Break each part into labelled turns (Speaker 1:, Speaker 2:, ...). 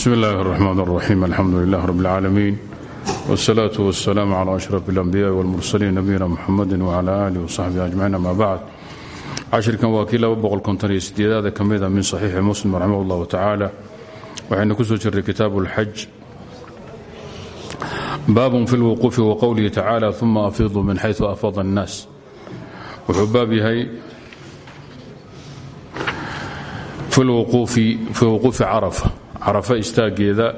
Speaker 1: bsmi اllahi الرحmn الرaxيim alxamdu lilah rb اlcaalamiin wالsalaaة wالsalaam clى أشhraf اlأnbiyaءi wاlmursaliin nabiyina mxamadi wclى alih وصaxbihi ajmaciin ama bacd cashirkan waa kii aada ka mida min صaxiixi muslim raximah اllah tacaala waxaynu ku soo jirray kitaabu اlxaj baabun fi اlwquufi wqowlihi tacaalى ثuma afiiduu min xayثu afاada الnaas wuxuu baab yahay fi wuquufi carafa carafa istaageeda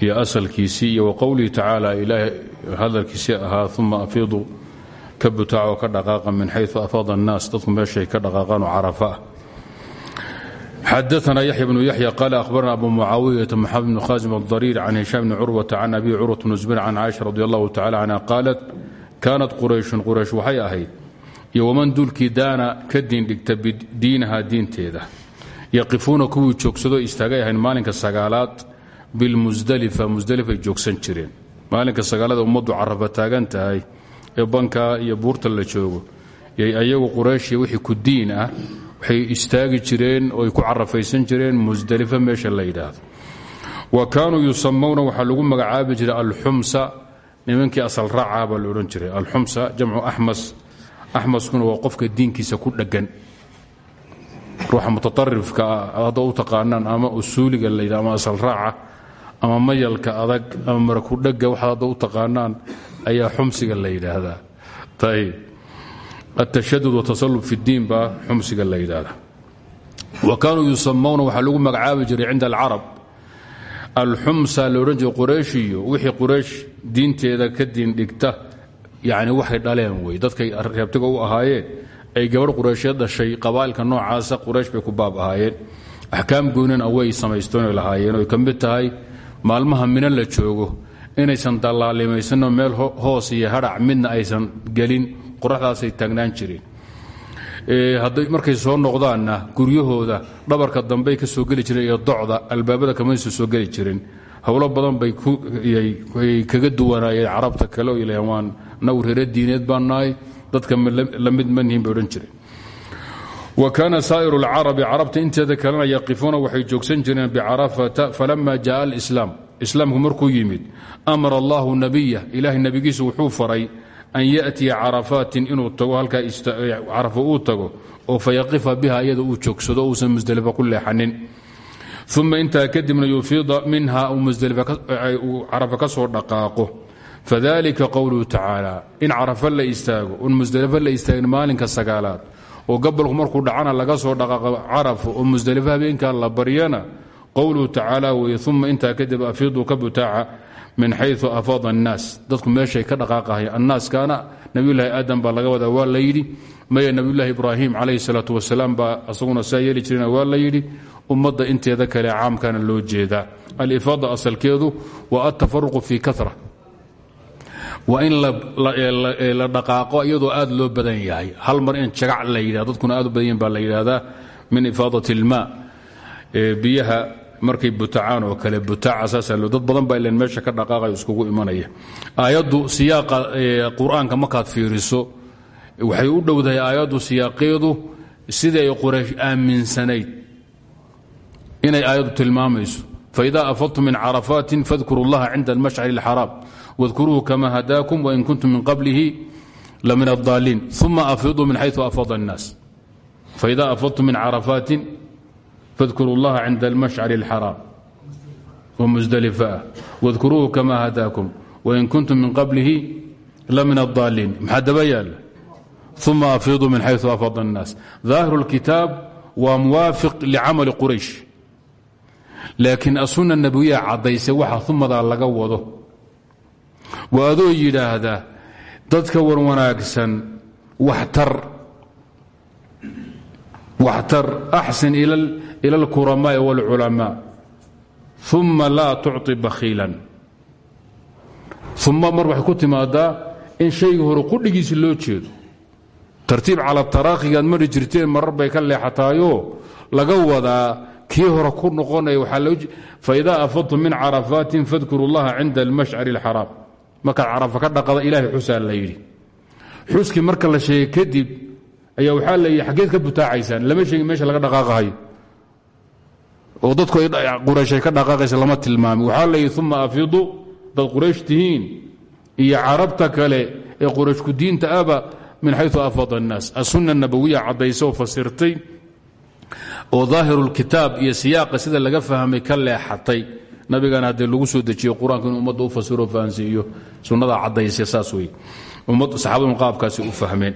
Speaker 1: iyo asalkiisii iyo waqowlihi tacaala ilaahay hadalkiisii ahaa uma afiidu ka butaaco ka dhaqaaqa min xayu afaada annaas dadku meeshay ka dhaqaaqaanoo carafa ah. Xadaana yaxya bnu yaxya qaala ahbarana abu mucaawiyata maxamed bnu khaasim adariir can hishaam bni curwata can abi curwat bnu zubayr can caaisha radi allahu tacala canha qaalat kaanat qurayshun quraysh waxay ahayd iyo waman duulkii daana ka diindhigta bidiinaha diinteeda yaqifuuna kuwii joogsado istaagay ahayn maalinka sagaalaad bilmusdalifa musdalifay joogsan jireen. Maalinka sagaalada ummaddu carafa taagan tahay ee bankaa iyo buurta la joogo yay ayagu qurayshiya wixii ku diin ah waxay istaagi jireen ooy ku carafaysan jireen musdalifa meesha la yidhaahdo. Wa kaanuu yusamawna waxaa lagu magacaabi jiray alxumsa nimankii asal raacaha baa la odhan jiray. Alxumsa jamcu axmas axmaskuna waa qofka diinkiisa ku dheggan ruuxa mutaarifka hadda u taqaanaan ama usuuliga la ama asal raaca ama mayalka adag ama marakudhega waxaad hadda u taqaanaan ayaa xumsiga la yidhaahdaa. Ayb atashadud watasalub fi اdiin baa xumsiga la yidhaahdaa. Wa kaanuu yusamawna waxaa lagu magacaabi jiray cinda alcarab. Alxumsa la odhan qurayshiyo wixii quraysh diinteeda ka diindhigta yani waxay dhaleen wey dadkay reebtiga u ahaayeen ay gabadh quraysheed dhashay qabaalka noocaasa quraysh bay ku baab ahaayeen. Axkaam goynina way samaystona lahaayeen oy ka tahay maalmaha mina la joogo inaysan dallaalimaysanno meel hoos iyo hadhac midna aysan gelin qoraxdaasay taagnaan jireen hadday markay soo noqdaanna guryahooda dhabarka dambey ka soo geli jireen iyo docda albaabada kamaysa soo geli jirin. Howlo badan bay kaga duwanaayeen carabta kale oo ilahan waan naw reere diineed baan dadka la mid manihin bay odhan jireen wa kaana saa'iru اlcarabi carabta inteeda kalena yaqifuuna waxay joogsan jireen bicarafata falama jaءa alislaam islaamku markuu yimid amara allahu nabiya ilahay nebigiisu wuxuu faray an yaأtiya carafaatin inuu tago halkaa carafo uu tago oo fayaqifa biha iyada uu joogsado uusan musdelifa ku leexanin uma intaa kadibna yufiida minha uu carafa ka soo dhaqaaqo fadalika qowluhu tacaala in carafa la istaago un musdelifo la istaagin maalinka sagaalaad oo gabolku markuu dhacana laga soo dhaqaaqo carafo oo musdelifo habeenkaa la baryana qowluhu tacaala weye uma intaa kadib afiiduu ka butaaca min xayu afaada annaas dadku meeshay ka dhaqaaqahay annaaskaana nabiyulahi aadam baa laga wadaa waa la yidhi maya nabiyulahi ibraahim calayhi salaatu wasalaam baa asaguna saa yeeli jirena waa la yidhi ummadda inteeda kale caamkana loo jeedaa waa in la dhaqaaqo iyadoo aad loo badan yahay hal mar in jagac la yidhah dadkuna aad u badan yahin la yidhaahdaa min ifaadat ilmaa biyaha markay butacaan oo kale butaaca saasa dad badan baa ilan meesha ka dhaqaaqayo iskugu imanaya. Aayaddu siyaaqa qur'aanka markaad fiiriso waxay u dhowdahay aayaddu siyaaqeedu sidii ay qoraysh aaminsanayd. Inay aayaddu tilmaamayso. Faida afadtum min carafaatin fadkuru اllaha cinda almashcari اlxaraam wاdkuruuhu kama hadaakum wain kuntum min qablihi lamin الضaaliin uma afiiduu min xayu afaada الnaas faida afadtum min carafaatin fadkuru اllaha cinda almashcari اlxaraam wamusdalifaah wاdkuruuhu kama hadaakum wain kuntum min qablihi lamin الضaaliin maxaa daba yaala uma afiiduu min xayu afaada الnaas ظaahiru اlkitaab waa muwaafiq licamali quraysh laakiin asunna nabiya caddaysay waxa umadaa laga wado waa adoo yidhaahda dadka wan wanaagsan waxtar axsin ila alkuramaai wاlculamaa uma laa tucطi bakhiilan uma mar waxay ku timaadaa in shaygii hore qudhigiisi loo jeedo tartiib cala taraakhigaad mari jirteen marar bay ka leexataayoo laga wadaa kii hore ku noqonaya faida afadtum min carafaatin fadkuru اllaha cinda almashcari اlxaraam markaad carafa ka dhaqada ilahay xusaa la yidhi. Xuskii marka la sheegay kadib ayaa waxaa leeyihi xaggeed ka butaacaysaan lama sheegin meesha laga dhaqaaqahayo oo dadku qurayshay ka dhaqaaqaysa lama tilmaami. Waxaa leeyihi uma afidu dad quraysh tihiin iyo carabta kale ee qurayshku diinta aba min xayu afad الnaas asunna nabawiya caddaysa oo fasirtay oo daahirulkitaab iyo siyaaqa sida laga fahmay ka leexatay nabigana haddee lagu soo dejiye qur-aanka inu ummadda u fasiro fahansiiyo sunnada caddayse saas wey saxaabadun qaabkaasi u fahmeen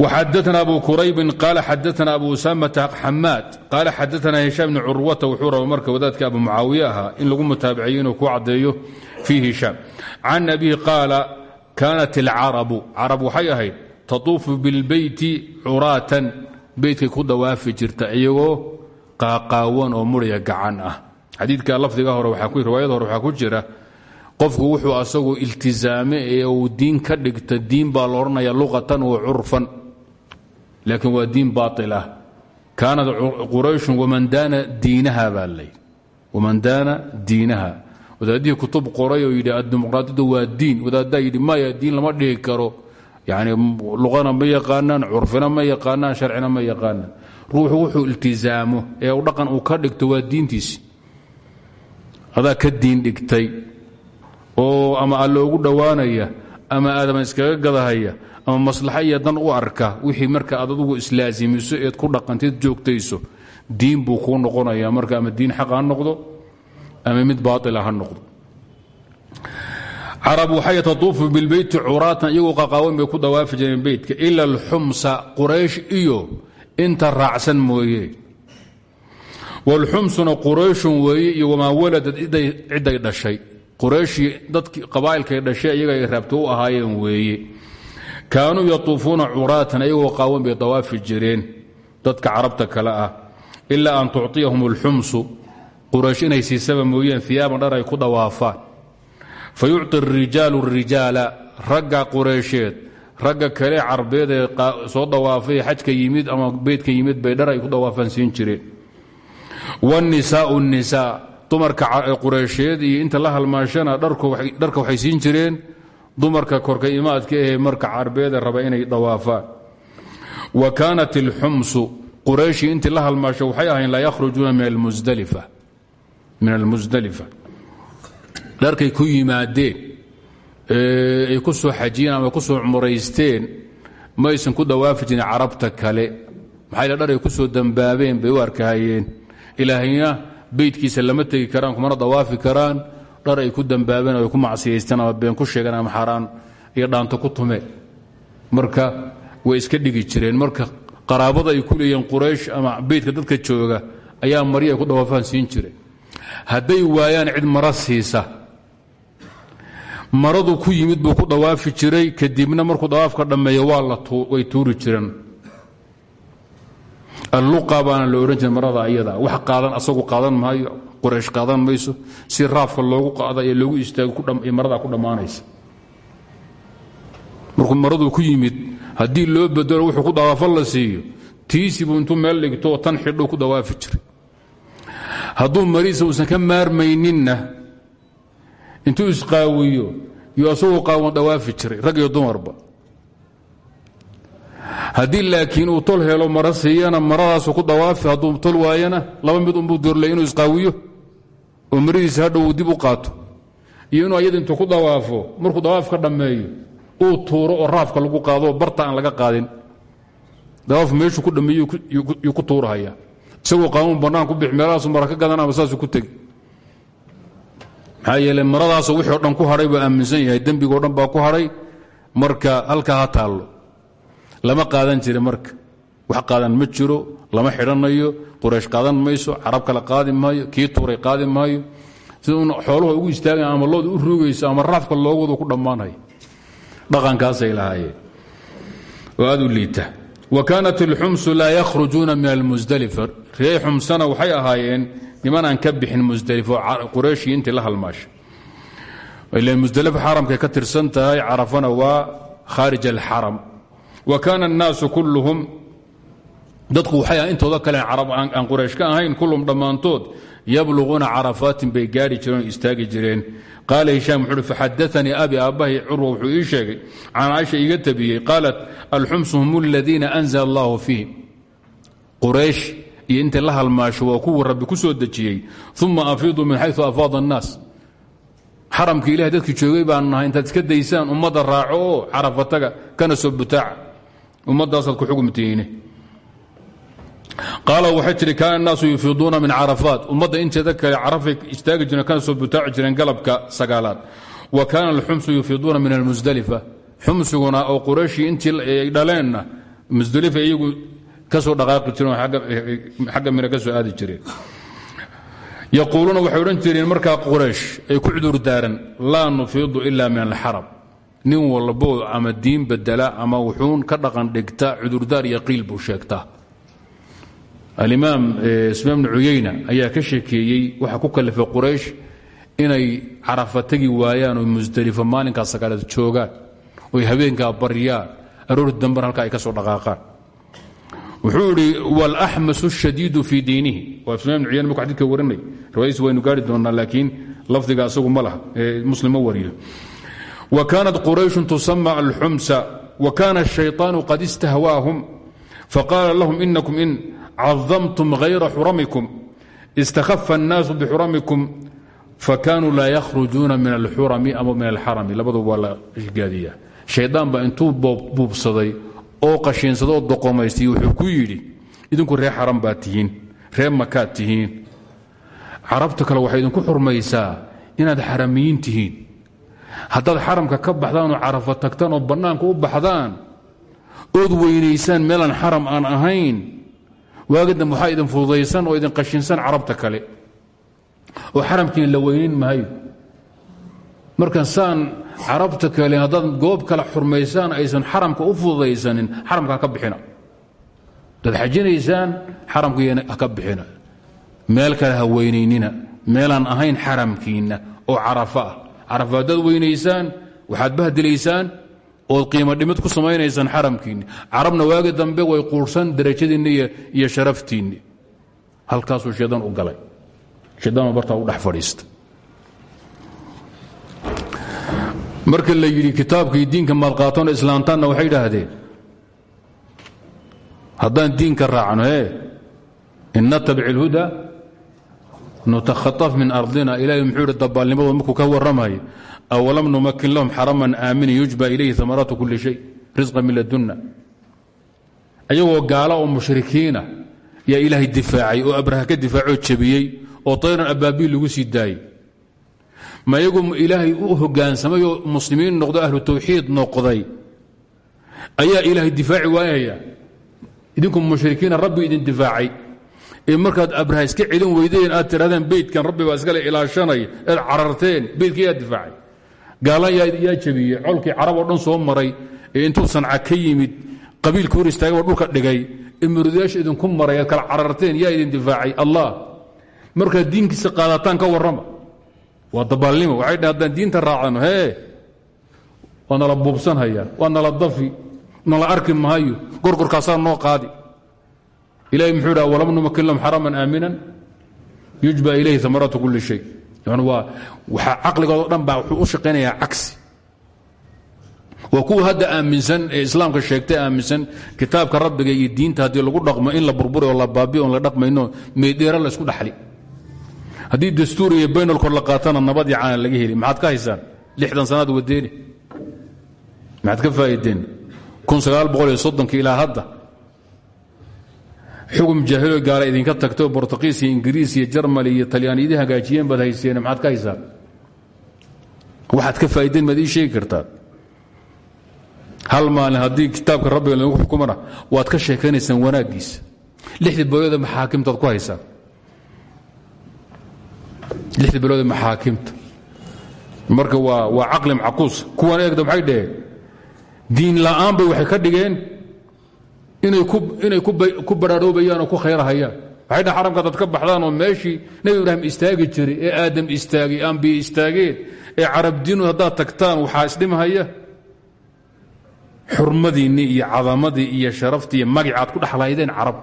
Speaker 1: وxadثna abu quraybin qal xadثna abu usamta xamaad qal xadثna hishaam bn curwata wuxuu raba marka wadaadka abu mucaawiye ahaa in lagu mutaabiciyo inuu ku caddeeyo fii hishaam can abihi qaala kaanat اlcarabu carab waxay ahayd tatuufu biاlbeyti curaatan beytkay ku dawaafi jirta iyagoo qaaqaawan oo murya gacan ah xadiidka lafdiga hore riwaayada hore waxaa ku jira qofku wuxuu asagu iltizaame ee uu diin ka dhigta diin baa la luqatan wa curfan laakiin waa diin baail ah. Qurayshun waman daana diinaha baa waman daana diinaha wadaadihii kutub qoray oo yidhi addimuqraadiyaddu waa diin. Wadaaddaa yidhi maya diin lama dhihi karo. Yani luqana ma yaqaanaan curfina ma yaqaanaan sharcina ma yaqaanaan. Ruuxu wuxuu iltizaamo ee dhaqan uu ka dhigto waa diintiisi adaa ka diin dhigtay oo ama alle ugu dhowaanaya ama aadama iskaga gadahaya ama maslaxa iyo dan u arka wixii marka aad adugu islaasimiso eed ku dhaqantid joogtayso diin buu kuu noqonaya marka ama diin xaq ha noqdo ama mid baaila ha noqdo. Carab waxay tatuufu bilbeyti curaatan iyagoo qaqaawan bay ku dawaafi jireen beytka ila alxumsa quraysh iyo inta raacsan mooye walxumsuna qurayshun weeye iyo wamaa waladad cidday dhashay qurayshii dadkii qabaa'ilkay dhashay iyaga ay raabto u ahaayeen weeye kaanuu yatuufuuna curaatan ayagoo qaawan bay dawaafi jireen dadka carabta kale ah ilaa an tucطiyahum اlxumsu quraysh inay siisaba mooyeen iyaaban dhar ay ku dawaafaan fa yucطi اrijaalu الrijaala ragga qureysheed ragga kale carbeed ee soo dawaafay xajka yimid ama beydka yimid bay dhar ay ku dawaafaan siin jireen wالnisaau الnisaa dumarka qureysheed iyo inta la halmaashana dharka waxay siin jireen dumarka korka imaadka ahee marka carbeede raba inay dawaafaan wa kaanat اlxumsu qurayshii intii la halmaasho waxay ahayn laa yakhrujuuna min almusdalifa dharkay ku yimaadeen ay ku soo xajiyeen ama ku soo cumraysteen maysan ku dawaafi jirin carabta kale maxay dhar ay ku soo dambaabeen bay u arkahayeen ilaahayna beydkiisa lama tegi karaan kumana dawaafi karaan. Dhar ay ku dambaabeen ay ku macsiyaysteen ama been ku sheegeen ama xaaraan iyo dhaanto ku tume marka way iska dhigi jireen. Marka qaraabada ay ku leeyihiin quraysh ama beydka dadka jooga ayaa maryo ay ku dawaafaan siin jireen hadday waayaan cid mara siisa. Maradu ku yimid buu ku dawaafi jiray. Kadibna markuu dawaafka dhammeeyo waa way tuuri jireen alluqa baana la odhan jiray marada ayada. Wax qaadan asagu qaadan maayo. Quraysh qaadan mayso. Si raafka loogu qaada ee loogu istaago maradaa ku dhammaanaysa markuu maradu ku yimid haddii loo bedelo wuxuu ku dawaafo la siiyo. Tiisibuu intuu meel dhigtoo tan xidhuu ku dawaafi jiray. Hadduu mariisa uusan ka maarmayninna intuu isqaawiyo yuu asagoo qaawan dawaafi jiray rag iyo dumarba haddii laakiin uu tol helo mara siiyana maradaasu ku dawaafi hadduu tol waayana laba mid unbuu doorlay inuu isqaawiyo. Oo maradiisa dib u qaato. Iyo inuu ayada intuu ku dawaafo markuu dawaafka dhammeeyo uu tuuro oo raafka lagu qaado oo barta aan laga qaadin. Dawaaf meeshuu ku dhammeeyo yuu ku tuurahaya. Isagoo qaamuun bannaan ku bix meelahaasu ka gadan ama saasuu ku tegi. Maxaa yeele maradaasu dhan ku hadhay buu aaminsan yahay dembigoo dhan baa ku hadhay marka halkaa ha taallo lama qaadan jira marka. Wax qaadan ma jiro lama xidhanayo quraysh qaadan mayso carab kale qaadi maayo kii tuuray qaadi maayo. Sida un xooluhu ugu istaagan ama looda u rugayso ama raafka loogoodu ku dhammaanaya dhaqankaasay lahaayeen. Oo aad liita. Wa kaanat alxumsu laa yakhrujuuna min almusdalifa ree xumsana waxay ahaayeen niman aan ka bixin musdalifo qurayshii intii la halmaashay. Ila musdalifa xaramkay ka tirsan tahay carafana waa khaarij alxaram wa kaana annaasu kulluhum dadku waxay ah intooda kale carab aan quraysh ka ahayn kulluhum dhammaantood yabluquuna carafaatin bay gaari jireen istaagi jireen. Qaala hishaam wuxuu uhi abi aabbahay curwa wuxuu ii sheegay can caaisha iiga tabiyey. Qaalat alxumsu hum aladiina anzala allahu fiihim quraysh iyo la halmaasho waa rabbi ku soo dejiyey. Uma afiiduu min xayu afaada annaas. Xaramka ilahay dadkii joogay baan nahay intaad iska daysaan ummadda raaco oo kana soo ummaddaasaad ku xugumtihiine qaala waxay tihi kaana الnaasu yufiiduuna min carafaat. Ummadda inteeda kale carafay istaagi jireen kana soo butaaci jireen galabka sagaalaad. Wa kaana alxumsu yufiiduuna min almusdalifa xumsiguna oo qurayshii intii ay dhaleenna iyagu ka soo dhaqaaqi jireen xagga mina ka aadi jireen. Yaquuluuna waxay odhan jireen markaa quraysh ay ku cudur daaran laa nufiidu ila min alxaram nin walbo ama diin bedela ama wuxuun ka dhaqan dhigta cudurdaar iyo qiil buu sheegtaa alimaam ismaam bnu ayaa ka sheekeeyey waxa ku kalifay quraysh inay carafa tegi waayaan oo musdelifo maalinkaa sagaaleed joogaan oy habeenkaa baryaan aroorti dambena halkaa ay ka soo dhaqaaqaan. Wuxuu idhi walaxmasu shadiidu fii diinihi. Waa ismaam bnu xadidka warinay riwaayadiis waynu gaari doonaa laakiin lafdiga asagu ma laha ma wariyo wa kaanat qurayshun tusama alxumsa wa kana الshayطaanu qad istahwaahum faqaala lahum inakum in cadamtum hayra xuramikum istakhafa الnaasu bixuramikum fakanuu laa yakhrujuuna min alxurami ama min alxarami labaduba waa la gaadiya shaydaan baa intuu buubsaday oo qashiinsaday oo doqomaystay wuxuu ku yidhi idinku reer xaram baad tihiin reer makaad tihiin carabta kale waxay idinku xurmaysaa inaad xaramiyiin tihiin haddaad xaramka ka baxdaan oo carafo tagtaan oo bannaanka u baxdaan ood weynaysaan meelaan xaram aan ahayn. Waagadam waxaa idin fududaysan oo idin qashinsan carabta kale? Oo xaramkiina la weynayn maayo. Markan saan carabta kale haddaad goob kale xurmaysaan aysan xaramka u fududaysanin xaramka haka bixina. Hadaad xajinaysaan xaramkiina haka bixina. Meel kale ha weynaynina. Meelaan ahayn xaramkiinna oo carafa ah carafa haddaad weynaysaan waxaad bahdilaysaan ood qiimo dhimid ku samaynaysaan xaramkiinni. Carabna waagi dambe way quursan darajadiinni iyo sharaftiinni. Halkaasuu shaydaan u galay. Shaydaan bartaa u dhex fadhiista. Marka la yidhi kitaabkii diinka maad qaatano islaantaanna waxay idhaahdeen haddaan diinka raacno ee in natabic اlhuda nutakhaطaf min ardina ilahay muxuu yidhi dabaalnimadooda markuu ka warramayo awalam numakin lahum xaraman aamina yujba ilayhi amaraatu kuli shay risqa min ladunna ayagoo gaala oo mushrikiina yaa ilaahay difaacay oo abraha ka difaacoo jabiyey oo tayran abaabiil lagu sii daayey ma iyagu ilaahay u hogaansamay oo muslimiin noqdo ahlu tawxiid noqday ayaa ilaahay difaaci waayaya idinku mushrikiina rabbi idin difaacay markaad abraha iska celin weydeen aad tirahdeen beydkan rabbi baa iskale ilaashanaya eed cararteen beydka yaa difaacay. Gaalan yaa jabiyey colkii carab oo dhan soo maray ee intuu sanca ka yimid qabiilka hor istaagay oo dhulka dhigay ee muridayaasha idinku maray kala cararteen yaa idin difaacay. Allah markaad diinkiisa qaadataan ka warrama. Waa dabaalnimo waxay haddaan diinta raacano hee waa nala buubsanhayaa waa nala dafi nala arki maayo gorgorkaasaa noo qaadi ilahay muxuu dha walam numakin lahum xaraman aaminan? Yujba ilayhi amaraatu kulli shay. Caqligoodo dhan baa wuxuu u shaqaynayaa cagsi waa kuwa hadda aaminsan ee islaamka sheegtay aaminsan kitaabka rabbiga iyo diinta haddii lagu dhaqmo in la burburi la baabi on la dhaqmayno meydheera la isku dhaxli haddii dastuur iyo baynalkor la qaatana nabad iyo caana laga heli. Maxaad ka haysaan? Lixdan sannaad wadeeni maxaad ka faa'iideen kun sagaal boqol iyo soddonki ilaa hadda xugum jaahilo gaala idinka tagto bortuqiis iyo ingiriis iyo jarmal iyo talyaani idin hagaajiyeen baad hayseen maxaad ka haysaan waxaad ka faa'iideen maad sheegi kartaa. Hal maalin haddii kitaabka rabbiga lagu xukumana waad ka sheekaynaysaan wanaaggiisa lixdii boyooda maxaakimtaad ku haysaan lixdii bilood ee maxaakimta. Marka waa waa caqli macquus. Kuwan eegda maxay dhaheen? Diin la'aan bay waxay ka dhigeen inay ku inay ku khayrahayaan. Waxay dhaheen xaramka dad ka baxdaan oo meeshii nebi ibraahim istaagi jiray ee aadam istaagay ambiye istaageen ee carab diinu haddaad tagtaan waxaa isdhimahaya. Xurmadiinnii iyo cadamadii iyo sharaftii iyo magacaad ku dhexlaydeen carab.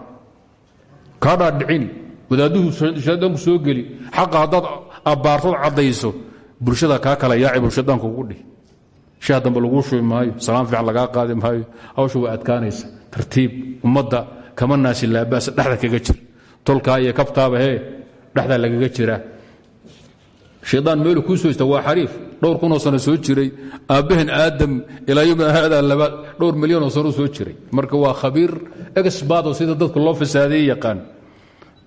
Speaker 1: Kaa dhaadhicini wadaadduhu shaydaanku soo geli. Xaqa haddaad abbaartood caddayso bulshada kaa kala yaaci bulshadaanku ugu dhih shaah dambe laguu shubi maayo salaan fiican lagaa qaadi maayo hawsha waa adkaanaysa. Tartiib ummadda kama naasi laabaasa dhexda kaga jir tolkaa iyo kabtaaba hee dhexdaa lagaga jira. Shaydaan meelu kuu soo ista waa xariif. Dhowr kunoo sano soo jiray aabbaheen aadam ilaa yomina haada labaad dhowr milyanoo sano soo jiray. Marka waa khabiir exbaado sida dadku loo fasaadeeye yaqaan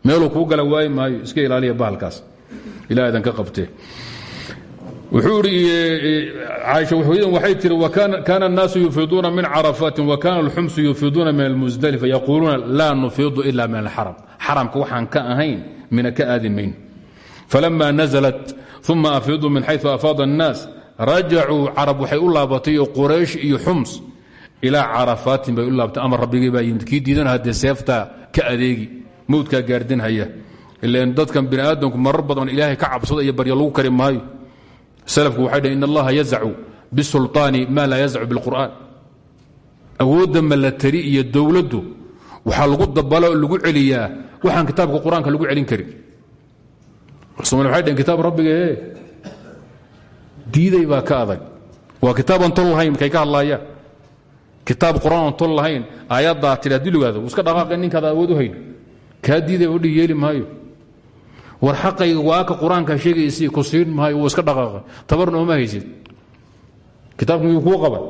Speaker 1: meeluu kuu gala waayi maayo iska ilaaliya bahalkaas. Ilaah idan ka qabtee wuxuu idhi caaisha hooyadan waxay tiri kaana الnaasu yufiiduuna min carafaatin wakana اlxumsu yufiiduuna min almusdalifa yaquuluuna laa nufiidu ila min alxaram xaramka waxaan ka ahayn mina ka aadi mayn falama naزlat uma afiiduu min xayثu afaada الnaas rajacuu carab waxay u laabatay iyo quraysh iyo xums ilaa carafaatin bay u laabatay amar rabbigii baa yimid kii diidan haddee seeftaa ka adeegi mowdkaa gaardinhaya ilan dadkan bini aadamku marar badan ilaahay ka cabsada iyo barya lagu kari maayo slku waxay dhn in allaha yazacu bisulطaani ma laa yazacu biاlqur'an awoodda malatari iyo dowladdu waxaa lagu dabala oo lagu celiyaa waxaan kitaabka qur'aanka lagu celin karin. Somali waxay dheen kitaab rabbiga e diiday baa ka adag. Waa kitaaban tol lahayn ka hadlaayaan kitaab qur'aan on tol lahayn iska dhaqaaqe ninkaad awood u hayn. Kaa diiday odhi yeeli maayo war xaqayga waaka qur'aanka sheegaysi ku siin maayo wuu iska dhaqaaqa tabarna ooma haysid. Kitaabku miyuu kuu qaban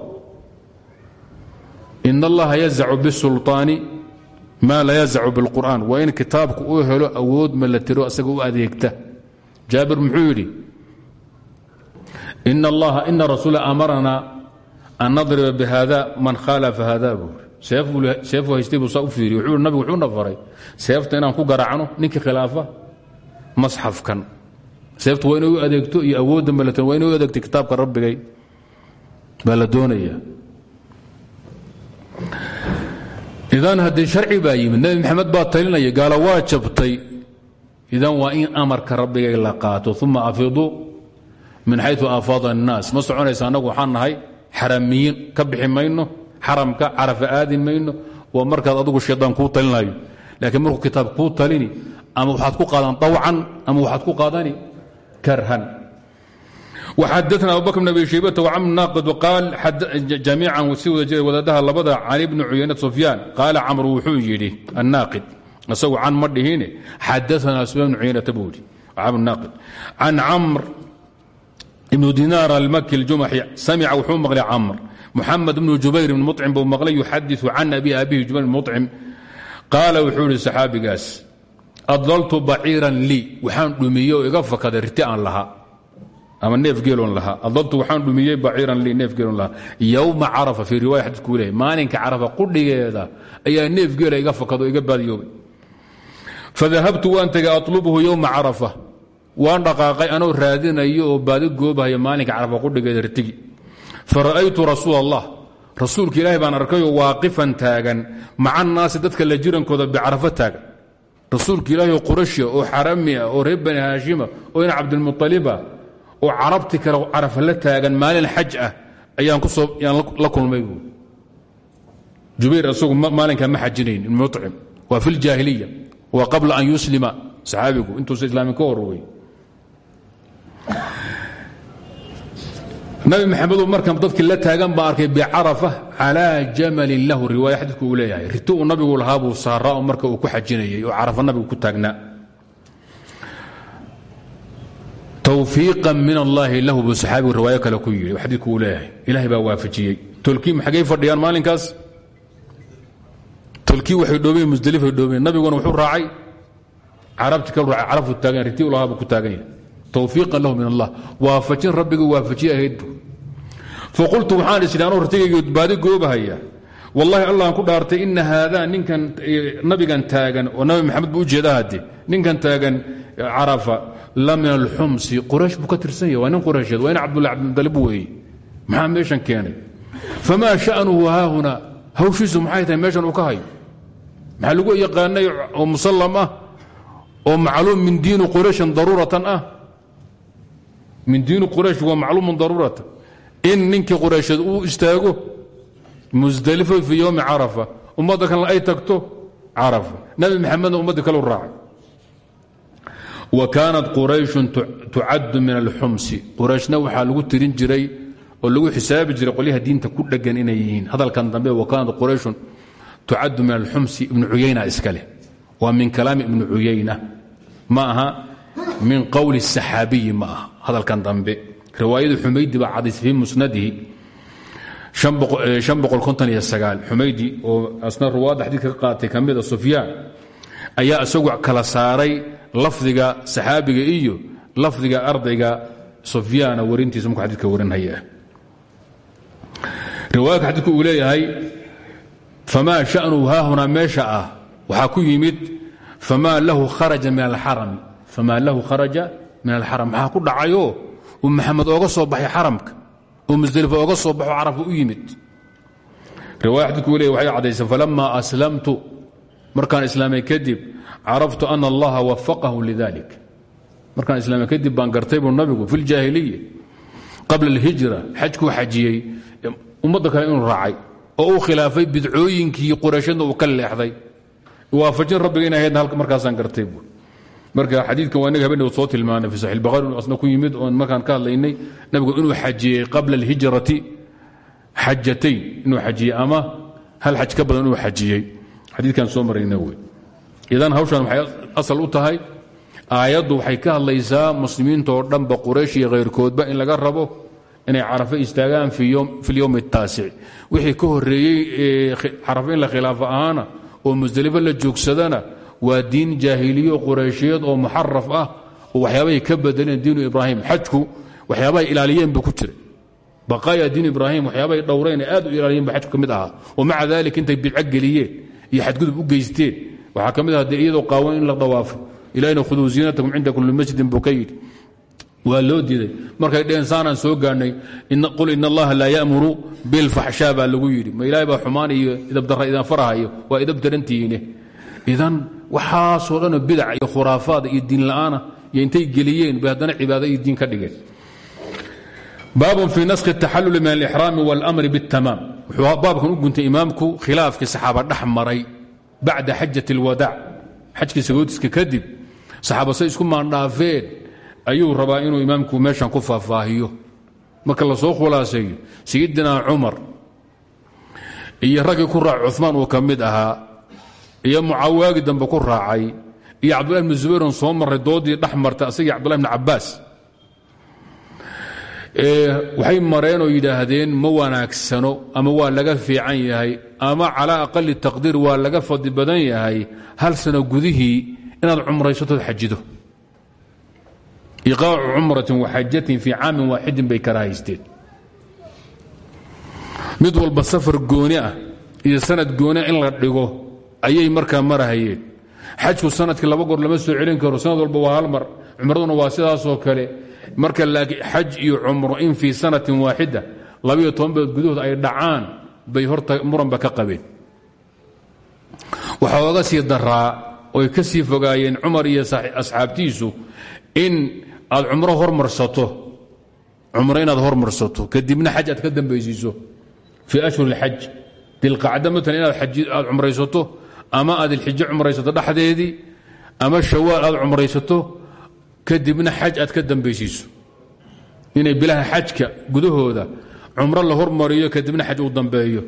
Speaker 1: in allaha yazacu bisulطaani maa la yazacu biاlqur'an waa in kitaabku uu helo awood malatiro asaga u adeegta. Jaabir muxuu yidhi allaha ina rasuula amarana an nadriba bihada man khaalafa hada buu seefu haystay buu wuxuu nabigu wuxuuna faray seefta inaan ku garaacno ninkii khilaafa masxafkan. Seeftu waa inay u adeegto iyo awoodda malatan waa u adeegto kitaabka rabbigay baa idan haddii sharci baa yimid nebi maxamed baa talinaya gaalo waa idan waa in amarka rabbigay la qaato uma afiiduu min xayu afaada الnaas ma soconaysa annagu waxaan nahay ka bixi mayno xaramka carafa mayno waa markaad adugu shaydaan kuu talinayo laakiin markuu kitaab kuu talini ama waxaad ku qaadan طawcan ama waxaad ku qaadani karhan وxadثna abubakr بn abi shaybata وcmr naaqid qaal jamiica si wada jira wadaadaha labada can ibni cuyayna sufyaan qaala camr wuxuu yidhi الnaaqid isagu can ma dhihine xadaثna sufyan bn cuyaynata buu yidhi camr naaqid can camr ibn dinaar almaki اljumaxi samica wuxuu maqlay camr muxamed bn jubayr bn muطcim buu maqlay yuxadiثu can abi abihi jubayr bn muطcim qaala wuxuu ihi saxaabigaas adlaltu baciiran lii waxaan dhumiyey oo iga fakaday riti aan lahaa. Ama neef geelon lahaa. Adlaltu waxaan dhumiyey baciiran lii neef geelon lahaa. Yowma carafa fii riwaya xadiidkuu maalinka carafa qudhigeeda ayaa neef geela iga fakado iga baadiyoobay fadahabtu waan tegay aطlubhu yowma carafa. Waan dhaqaaqay anoo raadinayo baadi goobahaya maalinka carafa qudhigeeda ritigi. Fara'aytu rasuul allah rasuulka ilaahi baan arkayoo waaqifan taagan. Maca annaasi dadka la jirankooda bicarafa taagan rasuulka ilaahi oo qurashia oo xarami ah oo reer bani haashima oo ina cabdilmualiba oo carabti kale carafa la taagan maalin xaj ah ayaan la kulmay bu jubayr isagu maalinkaa ma xajinayn ibn mucim waa fi ljaahiliya waa qabla an yuslima saxaabigu intuusa islaamin ka hor wey nabi maxameduu marka dadkii la taagan baa arkay bicarafa calaa jamalin lahu riwaaya xadiidku uu leeyahay. Riti uu lahaa buu saaraa oo marka uu ku xajinayay oo carafa nabigu ku taagnaa tawfiiqan min allaahi lahu buu saxaabigu riwaayo kale ku yidhi. Xadiidku uu leeyahay. Ilaahay baa waafajiyey. Tolkiim xaggay fadhiyaan maalinkaas? Tolkii waxay dhoobeen musdelifay dhoobeen nabiguna wuxuu raacay. Carabti kal raacay. Taagan riti uu lahaa buu ku taagan towfiiqan lahu min allah. Waafajin rabbiguu waafajiye ahayd bu faqultu waxaan is idhi anuu rartigayga baadi goobahaya. Wallahi allah aan ku dhaartay ina haadaa ninkan nabigan taagan oo nabi maxamed buu u jeedaa hadde ninkan taagan carafa la min alxumsi quraysh buu ka tirsan yahy waa nin quraysheed waa nin cabdullahi cabdimudalib weeye maxaa meeshan keenay? Famaa sha'nuhu haahuna hawshiisu maxay tahay? Meeshan uu ka hayo. Maxaa lagu yaqaanay oo musallam ah oo macluum min diini qurayshin daruuratan ah min diini quraysh waa macluumun daruurata in ninkii quraysheed uu istaago musdelifo fii yowmi carafa ummadda kalena ay tagto carafa. Nabi maxamedna ummadda kalu raacay. Wa kaanat qurayshun tucaddu min alxumsi. Qurayshna waxaa lagu tirin jiray oo lagu xisaabi jiray qolyaha diinta ku dhegan inay yihiin. Hadalkan dambe wa kaanat qurayshun tucaddu min alxumsi ibnu cuyayna iska leh. Waa min kalaami ibni cuyayna ma aha min qowli saxaabiyi ma aha hadalkan dambe. Riwaayadu xumaydi baa cadays fii musnadihi xumaydi oo asna ruwaadda xadiidka ka qaatay ka mida sufyaan ayaa isagu kala saaray lafdiga saxaabiga iyo lafdiga ardayga sufyaana warintiisa markuu xadidka warinhaya riwaayadka xadiidku uu leeyahay famaa sha'nuhu haahunaa meesha ah. Waxaa ku yimid famaa lahu kharaja min alxarami famaa lahu kharaja min alxaram maxaa ku dhacayoo uu maxamed ooga soo baxay xaramka. Oo musdelifo ooga soo baxo carafa u yimid. Riwaya xadidku uu leeyahy waxay caddaysay falama aslamtu. Markaan islaamay kadib caraftu ana allaha wafaqahu lidalik. Markaan islaamay kadib baan gartay buu nabigu fi ljaahiliya qabla alhijra xajkuu xajiyey ummadda kale inuu raacay oo uu khilaafay bidcooyinkii qurayshadna uu ka leexday. Waafajin rabbiga inay ahaydna markaasaan gartay buu marka xadiidkan waa inaga habeen soo tilmaanay fi saxi lbaqari inuu asna ku yimid oon markaan ka hadlaynay nabigu inuu xajiyey qabla alhijrati xajatayn inuu xajiyey ama hal xaj ka badan inuu xajiyey. Xadiidkan soo marayna wey. Idan hawshan waxay asal u tahay aayaddu waxay ka hadlaysaa muslimiinta oo dhanba quraysh iyo khayrkoodba in laga rabo inay carafo istaagaan fi lyowm اtaasic wixii ka horeeyey carafo in la khilaafo ahaana oo musdelifo la joogsadana waa diin jaahiliyo qurayshiyeed oo muxaraf ah oo waxyaabahay ka bedeleen diinu ibraahim xajku waxyaabahay ilaaliyeenba ku jira baqaaya diin ibraahim waxyaabahay dhowreen aad u ilaaliyeen ba xajku ka mid wa maca dalik intay bidco geliyeen iyo xadgudub u geysteen. Waxaa ka ah dee iyadoo in la dawaafo ilahina khuduu ziinatakum cinda masjidin buu ka loo diiday. Markay dheheen saanaan soo gaadhnay qul in allaha laa yamuru bilfaxshaa baa lagu yidhi. Ma ilaahay baa xumaan iyo idabdara idan farahayo. Waa idab darantihiine idan waxaasoo dhanoo bidac iyo khuraafaada iyo diin la'aana iyo intay geliyeen bay haddana cibaado iyo diin ka dhigeen baabun fii naskhi taxalluli min alixraami waاlmri biاtamaam wuxuu baabkan u guntay imaamku khilaafkii saxaaba dhex maray bacda xajat اlwadaac xajkii sagootiska kadib saxaaba say isku maandhaafeen ayuu rabaa inuu imaamku meeshan ku faahfaahiyo marka la soo khulaaseeyo sayidina cumar iyo raggii ku raac cumaan uu ka mid ahaa iyo mucaawaagi dambe ku raacay. Iyo cabdullahi bn zubayron soo marray doodii dhex martay asagii cabdullahi bn cabbaas. Waxay mareen oo yidhaahdeen ma wanaagsano ama waa laga fiican yahay ama calaa aqali taqdiir waa laga fadli badan yahay hal sano gudihii inaad cumraysatood xajido. Iqaacu cumratin waxajatin fii caamin waaxidin bay karaahaysteen mid walba safar gooni ah iyo sanad gooni in la dhigo ayay markaa marahayeen. Xajku sannadkii laba goor lama soo celin karo sanad walba waa hal mar. Cumraduna waa sidaasoo kale. Marka xaj iyo cumro in fii sanatin waaxida labayo toban beed gudahood ay dhacaan bay horta muranba ka qabeen. Waxaa oga sii daraa oy ka sii fogaayeen cumar iyo asxaabtiisu in aad cumro hormarsato cumro inaad hormarsato kadibna xaj ka dambaysiiso. Fii ashhur اlxaj dilqacda maalan inaad aad cumraysato ama aad ilxijo cumraysato dhexdeedii ama shawaal aad cumraysato kadibna xaj aad ka dambaysiiso. Inay bilaha xajka gudahooda cumro la hormariyo kadibna xaj uu dambeeyo.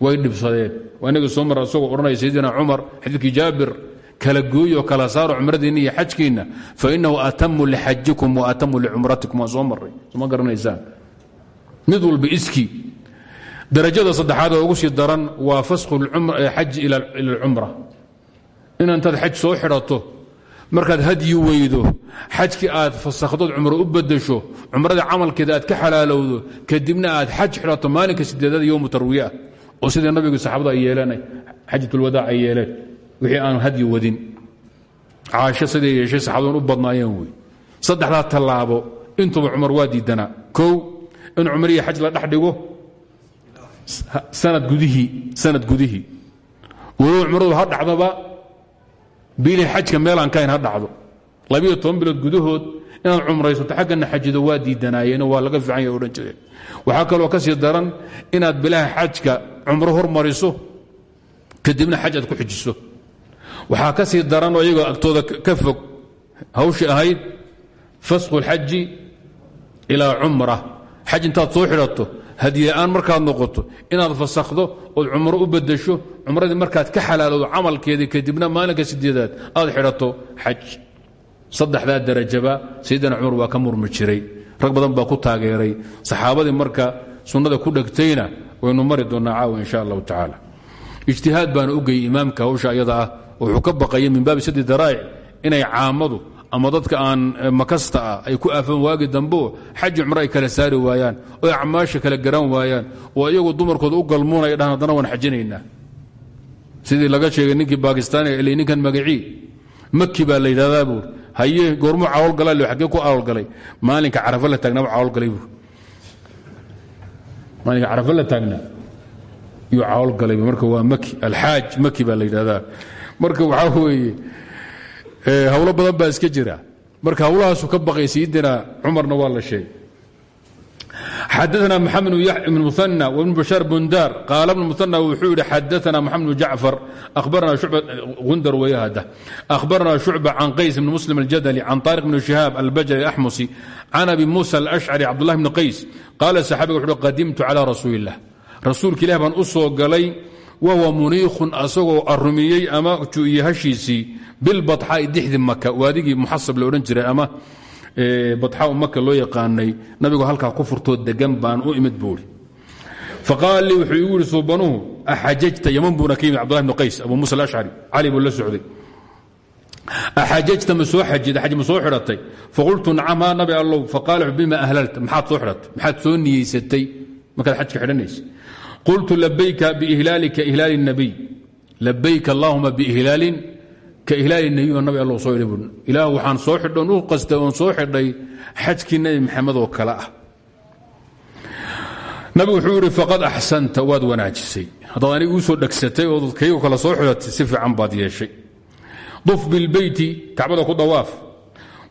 Speaker 1: Way dhibsadeen. Inagii soo mar isagoo odhanaya sayidina cumar xadiidkii jaabir kala gooyoo kala saaro cumradiinna iyo xajkiinna fainahu atamu lixajikum wa atamu licumratikum waan soo maray soma garanaysaan. Mid walba darajada saddexaad oo ugu sii daran waa fasku xaji ila alcumra. Inantaad xaj soo xidhato markaad hadyi weydo xajkii aad fasakhdood cumro u badasho cumrada camalkeeda aad ka xalaalowdo kadibna aad xaj xidhato maalinka sideedaad yowmu tarwiya oo sidai nabigu saxaabadu ay yeeleen xajatulwadaac ay yeeleen wixii aan hadyi wadin. Caasho siday yeeshay saxabadan u badnaayeen wey. Saddexdaa tallaabo intuba cumar waa diidanaa. Kow in cumriya xaj la dhex sanad gudihii walow cumradu ha dhacdoba bilii xajka meelaan kahayn ha dhacdo. Labiyo toban bilood gudahood inaad cumraysato xaggana xajido waa diidanaayeenoo waa laga fiican yahay odhan jireen. Waxaa kaloo ka sii daran inaad bilaha xajka cumro hormariso kadibna xaj ku xujiso waxaa ka sii daranoo iyagoo agtooda ka fog hawshii ahayd fasku اlxaji ilaa cumra. Xaj intaad soo xidhato hadiyaan markaad noqoto inaad fasakhdo ood cumro u bedesho cumradii markaad ka xalaaloodo camalkeedii kadibna maalinka sideedaad aad xidhato xaj. Saddexdaa darajaba sayidina cumar waa ka murmi jiray. Rag badan baa ku taageeray. Saxaabadii marka sunnada ku dhegtayna waynu mari doonnaa caawa insha allahu tacaala. Ijtihaad baana u geeyey imaamka hawsha iyada ah. Wuxuu ka baqaya min baabi sadi daraa'ic inay caamadu ama dadka aan makasta ah ay ku aafan waagi dambeo xaji cumro ay kala saari waayaan oo acmaasha kala garan waayaan oo iyagu dumarkooda u galmuunaya dhahan haddana waan sidii laga sheegay ninkii bakistaaniga ilay ninkan magacii maki baa la yidhahdaa buur haye goormuu cawlgala xaggee ku cawlgalay maalinka carafa la taagnaaba cawlgalay buur maalinka carafa la taagnaa yuu cawlgalay marka waa maki alxaaj maki baa la yidhahdaa marka waxaa weeye hawlo badan baa iska jira marka hawlahaasu ka baqay sayidina cumarna waa la sheegay xadaثna mxamed bn muثنى وبn bashاar bundar qaala bn muثنى wuxuu yihi xadaثna mxamed bn jacfar gundar weyhada أkhbarna شhucبة can qays bn muslim الjadلي can طاriq bn شihaab albajri الأxmusi can abi muسى الأشcري cabdالlah bn qays qaala saxaabiga wuxu qadimtu calى rasuuli الlah rasuulka ilah baan u soo galay wahuwa muniikhun asagoo arumiyey ama ju'iye hashiisii bilbaxaai dixdi maka waadigii muxasab la jiray ama baxaa maka loo yaqaanay nabigu halkaa ku furtoo degan baan u imid buuri faqaal lii wuxuu igu yihi suubanuhu yaman buuna ka qays abu musa alashcari cali buu la socday axajajta ma soo xajida xaj ma soo faqultu nacam nabi allow faqaala bima ahlalta maxaad soo xidhatay maxaad soo niyeysatay markaad xajka xidhanaysa qultu labayka biihlaalika ihlaali الnabiy labayk allahuma biihlaalin ka ihlaali nabiy nabi alla soo idhi buui ilaah waxaan soo xidhoon u qastay oon soo xidhay xajkii nebi maxamed oo kale ah. Nabigu wuxuu yidhi faqad axsanta waad wanaajisay. Haddaad aniga uu soo dhegsatay oo dadkaygo kale soo xidhatay si fiican baad yeeshay. Duf bilbeyti kacbada ku dawaaf.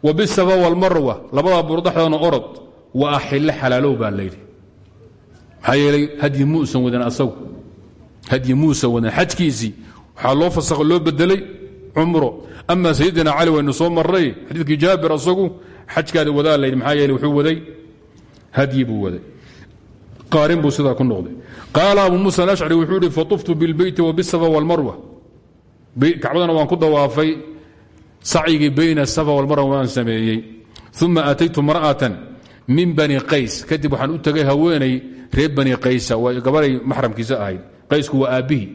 Speaker 1: Wa bisafa walmarwa labadaa buurdhaxdoona orod maxaa yeelay hadyi wadan asagu. Hadyi muusan wadan xajkiisii. Waxaa loo fasakho loo bedelay cumro. Ama sayidina cali waynu soo marray xadiidkii jaabir asagu xajkaada wadaa layidhi maxaa yeeley wuxuu waday. Hadyi buu waday. Qaarin buu sidaa ku noqday. Qaala abu muusa alashcari wuxuu ihi fatuftu bilbeyti wa bisafa walmarwa. Kacbadana waan ku dawaafay. Sacyigii bayna asafa walmarwa waan sameeyey. Uma aataytu mar'atan min bani qays. Kadib waxaan u tegay haweenay reer bani qaysa. Waa gabaday maxramkiisa ahayd. Qaysku waa aabbihii.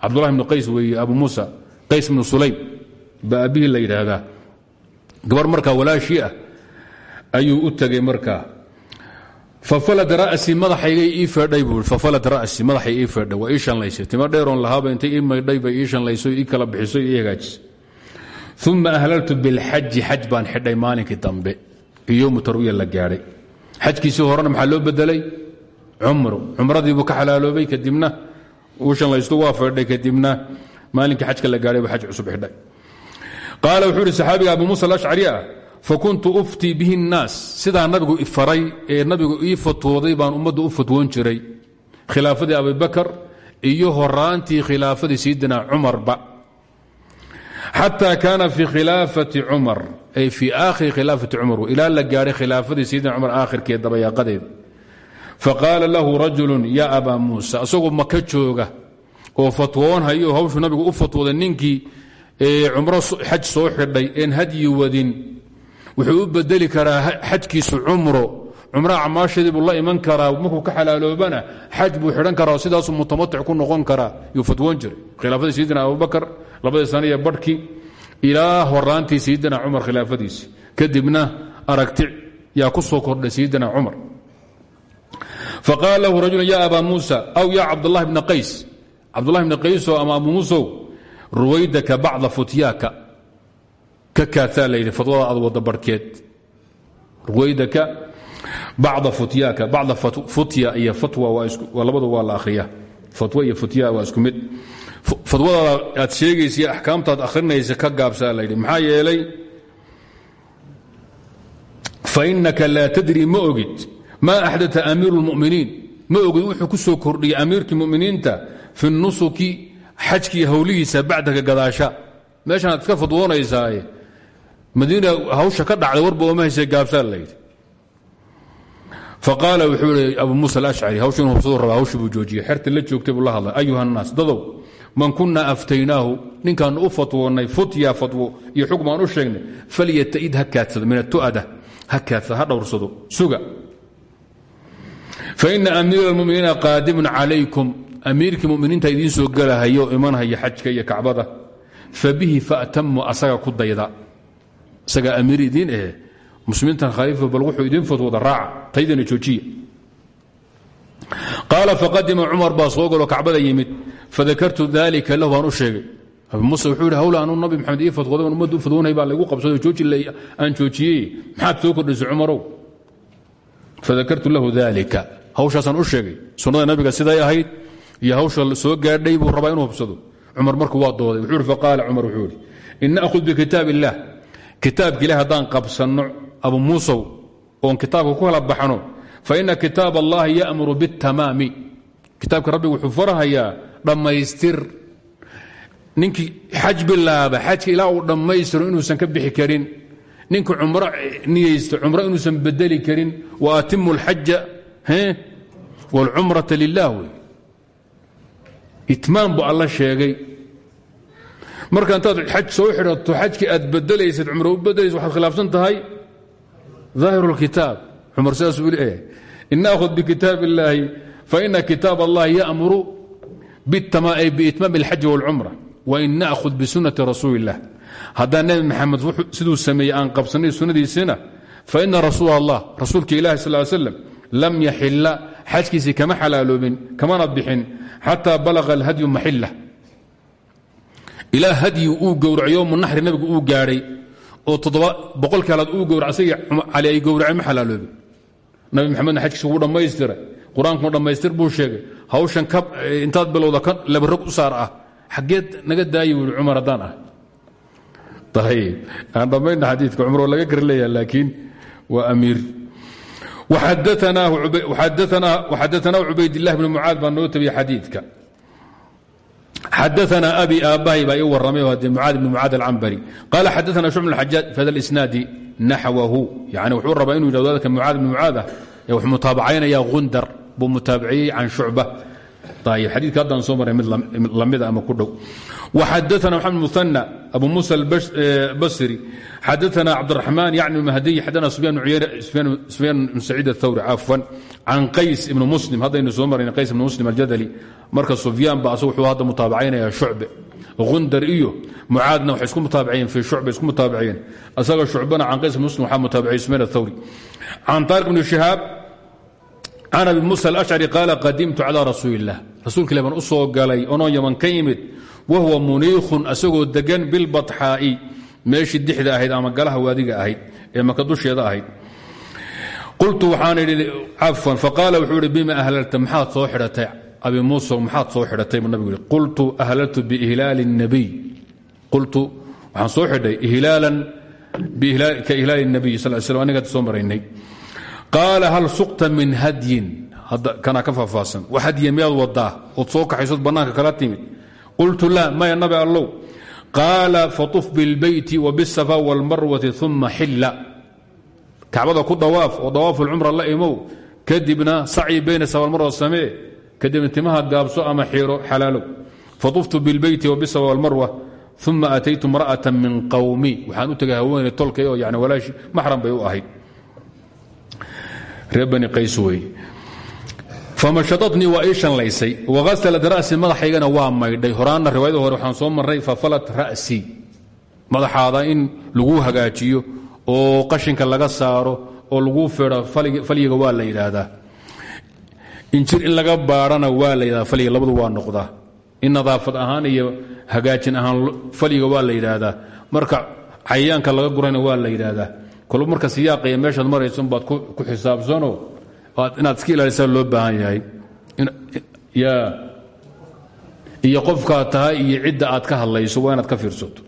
Speaker 1: Cabdulahi bnu qays weeye abu muusa. Qays bnu sulaym. Baa aabbihii la yidhaahdaa. Gabar markaa walaashii ah ayuu u tegay markaa fafalad ra'si madaxaygay ii feedhay buu fafalad ra'si madaxay ii feedhay. Waa ii shanlaysay. Timo dheeroon lahaaba intay ii maydhay bay ii shanlayso ii kala bixiso ii hagaajisay. Uma ahlaltu bilxaji xaj baan xidhay maalinkii dambe iyowmu tarwiya la gaadhay. Xajkiisii horena maxaa loo bedelay cumro cumradiibuu ka xalaaloobay kadibna uu shanlaysto waa feedhay kadibna maalinkii xajka la gaadhay xaj cusub xidhay. Qaala wuxuu ihi saxaabiga abu muusa alashcari ah fakuntu uftii bihi الnaas sidaa nabigu ifaray ee nabigu ii fatwooday baan ummadda u fatwoon jiray. Khilaafadii abibakar iyo horaantii khilaafadii sayidina cumarba xatى kaana fi khilaafati cumar ay fii aakhiri khilaafati cumar ilaa la gaadhay khilaafadii sayidina cumar aakhirkeed dabayaaqadeeda faqaala lahu rajulu ya abaa muusa isagoo maka jooga? Oo fatwoonhayo hawshu nabigu u fatwooday ninkii cumro xaj soo xidhay een hadyi wadin. Wuxuu u bedeli karaa xajkiisu cumro cumro acmaasheedii buu la iman karaa markuu ka xalaaloobana xaj buu xidhan karaa sidaasuu mutamatic ku noqon karaa yuu fatwoon jiray. Khilaafadii sayidina abubakar labadii saniya barhkii ilaa horaantii sayidina cumar khilaafadiisi kadibna aragti yaa ku soo kordhay sayidina cumar. Faqaala lahu rajulu ya abaa muusa aw ya cabdulahi bna qays. Cabdulahi bna qayso ama abu muusow ruwaydaka bacda futyaaka. Ka kaataa la yidhi fadwada aad wadda barhkeed ruwaydaka bacda futyaaka bacda futya iyo fatwa waa labadu waa la akhriya fatwa iyo futya waa isku mid. Fadwadaada aad sheegaysa axkaamtaad akhrinaysa ka gaabsaa la yidhi maxaa yeelay fainaka laa tadri ma ogid ma axdaa amiiru اlmuminiin ma ogid wuxuu ku soo kordhiyey amiirkii muminiinta fi nusuki xajkii howlihiisa bacdaka gadaasha. Meeshanaad iska fadwoonaysaaye madiina hawsha ka dhacday warba faqaala wuxuu i abu muusa alashcari hawsha inu hubsadu rabaa hawshii buu joojiyey. Xerta la joogtay buu la hadlay. Ayuha annaas dadow man kuna aftaynaahu ninkaanu u fatwoonnay futya fatwo iyo xukm aan u sheegnay falyata'id ha kaadsado min atu'ada ha kaadsado ha dhowrsado suga. Faina amiira almuminiina qaadimun calaykum amiirkii muminiinta idiin soo gelahayo imanhaya xajka iyo kacbada amiir idiin ahe muslimiintan khaliifa bal wuxuu idiin fatwooda raaca taydana joojiya qaala faqadima cumar baa soo galoo kacbada yimid fadakartu dalika lahu baan u sheegay abu muuse wuxuu yidhi hawla anuu nabi maxamed ii fatwooday aan ummaddu u fatwoonay baa laygu qabsado jooji aan joojiyey maxaad soo kordhisay cumarow fadakartu lahu dalika hawshaasaan u sheegay sunnada nabiga siday ahayd iyo hawsha soo gaadhay buu rabaa inuu hubsado cumar markuu waa dooday wuxuu ihi faqaala cumar wuxuu ihi in na'khud bikitaab illaah kitaabka ilahi haddaan qabsanno abu muusow oon kitaabka ku kala baxno faina kitaab allahi yamuru biاtamaami kitaabka rabbigu wuxuu farahayaa dhammaystir ninkii xaj bilaaba xajka ilaa uu dhammaystiro inuusan ka bixi karin ninka cumro niyeysta cumro inuusan bedeli karin wa atimu اlxaja wاlcumrata lilah wey itmaam buu alla sheegay marka intaad xaj soo xidhato xajkii aad bedelaysad cumro u bedelaysa waxaad khilaafsan tahay ظاهر الكتاب cمر saasuu leeyahay in نأخذ بkitاab اللaahi faإna kitاab الlahi yأmر بإتmاam الxaج والcمرة وin نأخذ بsuنaةi رasuuل الlah haddaan nebi mxamed siduu sameeyey aan qabsanay sunadiisina faإna rasuul الlah rasuulka ilahi sl sلم lam yaxila xajkiisii kama xalaaloobin kamana bixin xatىa balغa الhadyu maxila ilaa hadyi uu gowrac yowm naxri nabigu uu gaadhay oo boqolkii alaad uu gowra cali ay gowraceen ma xalaaloobin nabi maxamedna xajkiisa wuu dhammaystiray qur'aankuna dhammaystir buu sheegay. Hawshan intaad bilowda ka labarog u saar ah. Xaggeed naga daayi wuli cumar haddaan ah. Ayib aan dhammayna xadiidka cumar oo laga kari leeyaha laakiin waa amiir. Waxadaanaa cubaydillahi bni mucaad baa noo tabiyey xadiidka xadaana abi aabbahay baa ii warramay de mucaad bn mucaad alcambari qaala xadaana shucb xajaaj fi hada isnaadi naxwahu yani wuxuu rabaa inuu yidhahdo dadka mucaad bn mucaad ah wuxuu mutaabacaynaya gundar buu mutaabiciyey can shucba adiika haddaan soo maray mid lamida ama ku dhow waxadaana mxamed muana abu musa albasri xadaana cabdiraxmaan yacni mahdiy xadana sufyaan ibn saciid athawri cafan can qays ibni muslim haddaynu soo marayna qays ibn muslim aljadali marka sufyaan ba asagu wuxuu hadda mutaabacaynaya shucbe gundar iyo mucaadna waxay isku mutaabaciyeen fii shucba isku mutaabaciyeen asaga shucbana can qays ibn muslim waxaa mutaabaciyey sufyaan athawri can taariq ibni shahaab can abi muسى الأشcري qaala qadimtu calى rasuuli الlah rasuulka ilah baan u soo galay onoo yaman ka yimid wahuwa muniikhun asagoo degan bilbaxaa'i meeshii dixda ahayd ama galaha waadiga ahayd ee maka dusheeda ahayd qultu waxaan idhi cafan faqaala wuxuu ihi bima ahlalta maxaad soo xidhatay abi muusa maxaad soo xidhatay buu nabigu yihi qultu ahlaltu biihlaali الnabiy qultu waxaan soo xidhay ihlaalan ka ihlaali الnabiy sal slam aniga soo maraynay qaala hal suqta min hadyin kanaa ka faahfaahsan wa hadya miyaad wadaa ood soo kaxaysood bannaanka kala timid qultu la maya nabi allow qaala faطuf biاlbeyti wbالsafa wاlmarwati uma xilla kacbada ku dawaaf oo dawaaf اlcumra la imow kadibna sacyi bayna safa marwa samee kadibna timaha gaabso ama xiiro xalaalow faطuftu biاlbeyti wbالsafa wاlmarwa uma ataytu mra'ata min qowmi waxaan u tegay haweeney tolkay oo yani walaashi maxram bay u ahayd reer bani qays wey famashadatnii waa ii shanlaysay. Wahasalat ra'si madaxaygana waa maydhay. Horaanna riwaayada hore waxaan soo marray fafalat ra'sii madaxaada in lagu hagaajiyo oo qashinka laga saaro oo lagu fedho falyiga waa la yidhaahdaa. Injir in laga baadhana waa la yidhahda falyiga labadu waa noqdaa in nadaafad ahaan iyo hagaajin ahaan falyiga waa la yidhaahdaa. Marka cayayaanka laga gurayna waa la yidhaahdaa kolba marka siyaaqaya meeshaad marayson baad ku xisaabsano inaad iska ilaalisaa loo baahan yahay. Iyo qofkaad tahay iyo cidda aad ka hadlayso waa inaad ka fiirsato.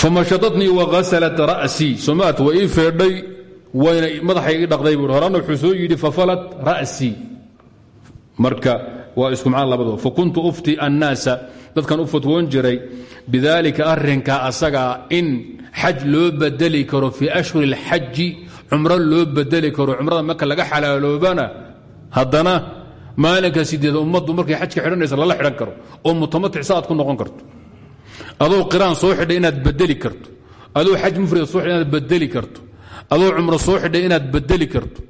Speaker 1: Famashadatnii wagasalat ra'sii somaat waa ii feedhay wayna madaxay ii dhaqday buu horaana wuxuu soo yidhi fafalat ra'sii marka waa isku macaan labadoo fakuntu ufti annaasa dadkan u fatwoon jiray bidaalika arrinka asagaa in xaj loo bedeli karo fii ashhuri اlxaji cumro loo bedeli karo cumrada marka laga xalaaloobana haddana maalinka sideed ummaddu markay xajka xidhanaysa lala xidhan karo oo mutamatic saaad ku noqon karto. Adoo qiraan soo xidhay inaad bedeli karto. Adoo xaj mufrida soo xidhay inaad bedeli karto. Adoo cumro soo xidhay inaad bedeli karto.